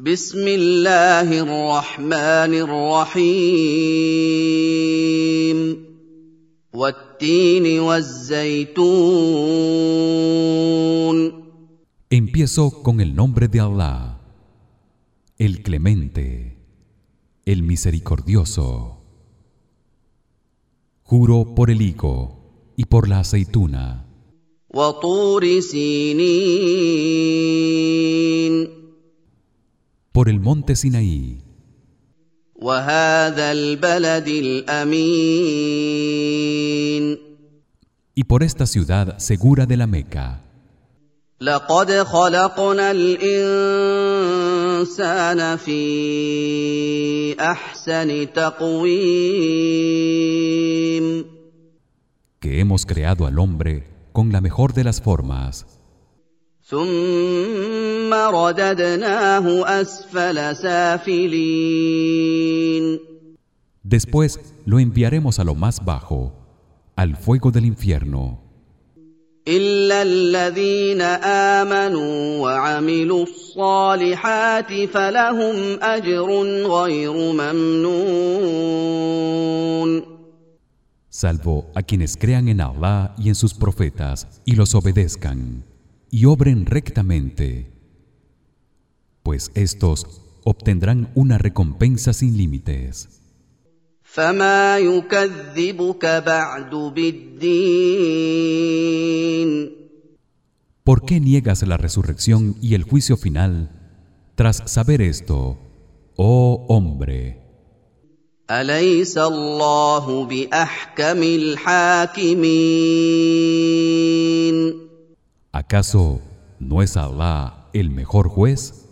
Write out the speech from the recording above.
بسم الله الرحمن الرحيم والتين والزيتون Empiezo con el nombre de Allah, el Clemente, el Misericordioso. Juro por el higo y por la aceituna, وطور سينين por el monte Sinaí. Y por esta ciudad segura de la Meca. Que hemos creado al hombre con la mejor de las formas. ثم رددناه اسفل سافلين después lo enviaremos a lo más bajo al fuego del infierno الا الذين امنوا وعملوا الصالحات فلهم اجر غير ممنون salvo a quienes crean en Allah y en sus profetas y los obedezcan y obren rectamente pues estos obtendrán una recompensa sin límites فما يكذبك بعد بالدين ¿Por qué niegas la resurrección y el juicio final tras saber esto, oh hombre? اليس الله باحكم الحاكمين ¿Acaso no es Allah el mejor juez?